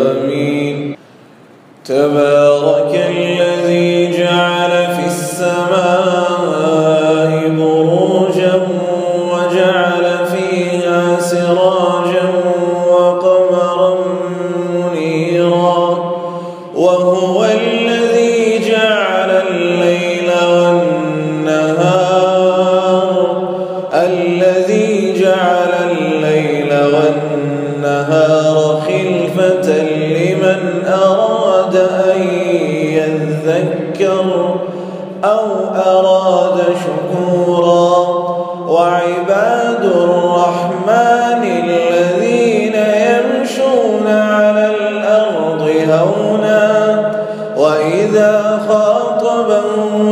آمين تبارك الله البشر أو أراد شكورا وعباد الرحمن الذين يمشون على الأرض هونا وإذا خاطبهم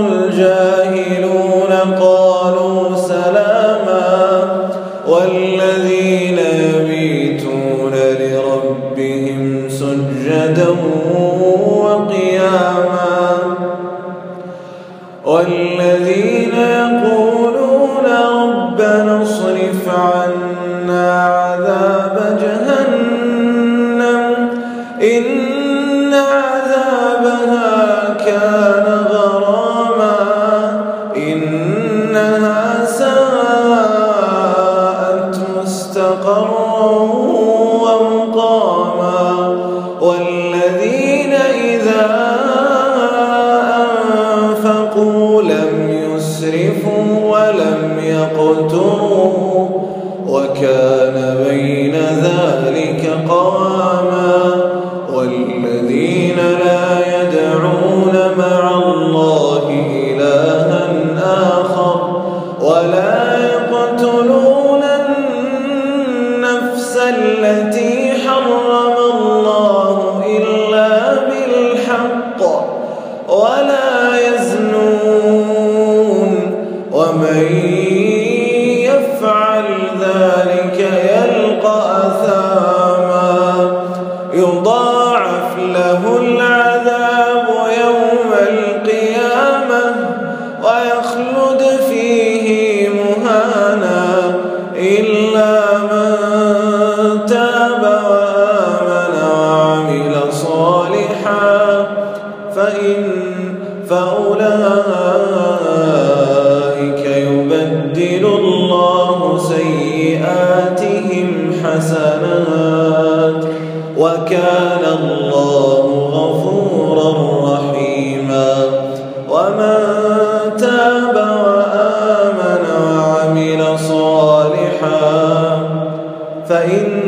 ومن يفعل ذلك يلقى أثاما. يضاعف له العذاب يوم القيامة ويخلد فيه مهانا إلا من تاب وآمن وعمل صالحا فإن الحسنات وكان الله غفورا رحيما ومن تاب وآمن وعمل صالحا فإن